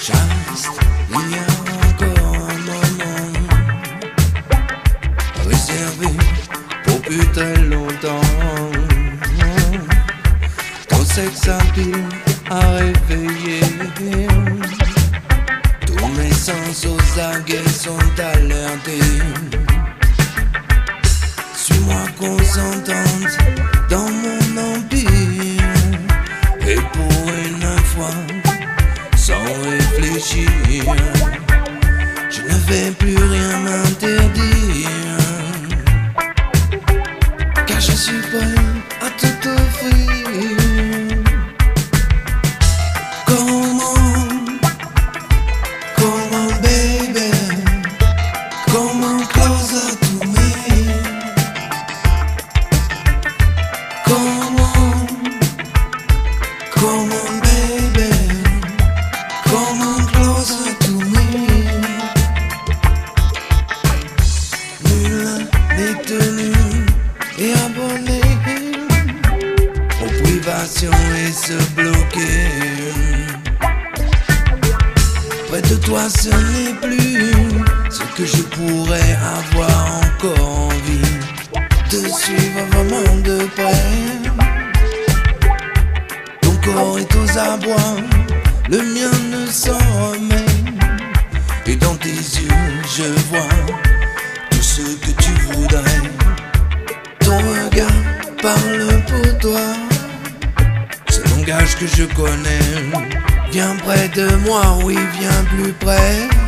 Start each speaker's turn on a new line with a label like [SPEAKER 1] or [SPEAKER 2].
[SPEAKER 1] Juste, il y a un moment réservé pour plus de longtemps. Ton sexe a pu réveiller pense aux algues sont alertés. Suis-moi consentante dans mon empire. Et pour une fois, sans réfléchir, je ne vais plus rien m'interdire. Car je suis prêt à tout offrir. Comme se bloquer. Près de toi, ce n'est plus ce que je pourrais avoir encore envie de suivre vraiment de près. Ton corps est aux abois, le mien ne s'en remet. Et dans tes yeux, je vois tout ce que tu voudrais. Ton regard parle pour toi langage que je connais. Viens près de moi, oui, viens plus près.